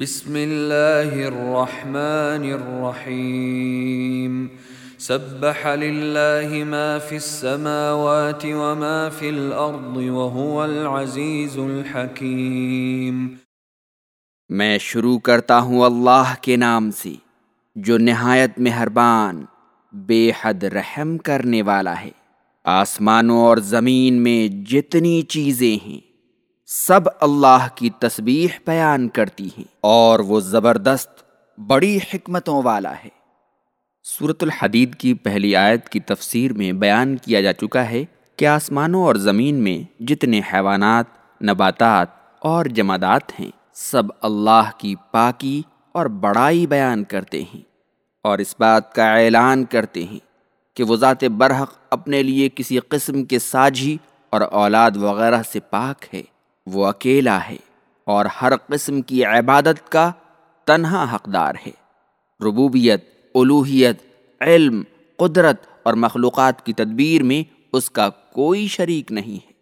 بسم اللہ الرحمن الرحیم۔ سبح للہ ما فی السماوات وما فی الارض وهو العزیز الحکیم۔ میں شروع کرتا ہوں اللہ کے نام سے، جو نہایت مہربان، بے حد رحم کرنے والا ہے۔ آسمانوں اور زمین میں جتنی چیزیں ہیں سب اللہ کی تسبیح بیان کرتی ہیں اور وہ زبردست بڑی حکمتوں والا ہے۔ صورت الحدید کی پہلی آیت کی تفسیر میں بیان کیا جا چکا ہے کہ آسمانوں اور زمین میں جتنے حیوانات، نباتات اور جمادات ہیں، سب اللہ کی پاکی اور بڑائی بیان کرتے ہیں اور اس بات کا اعلان کرتے ہیں کہ وہ ذات برحق اپنے لیے کسی قسم کے ساجھی اور اولاد وغیرہ سے پاک ہے۔ وہ اکیلا ہے اور ہر قسم کی عبادت کا تنہا حقدار ہے۔ ربوبیت الوحیت علم، قدرت اور مخلوقات کی تدبیر میں اس کا کوئی شریک نہیں ہے۔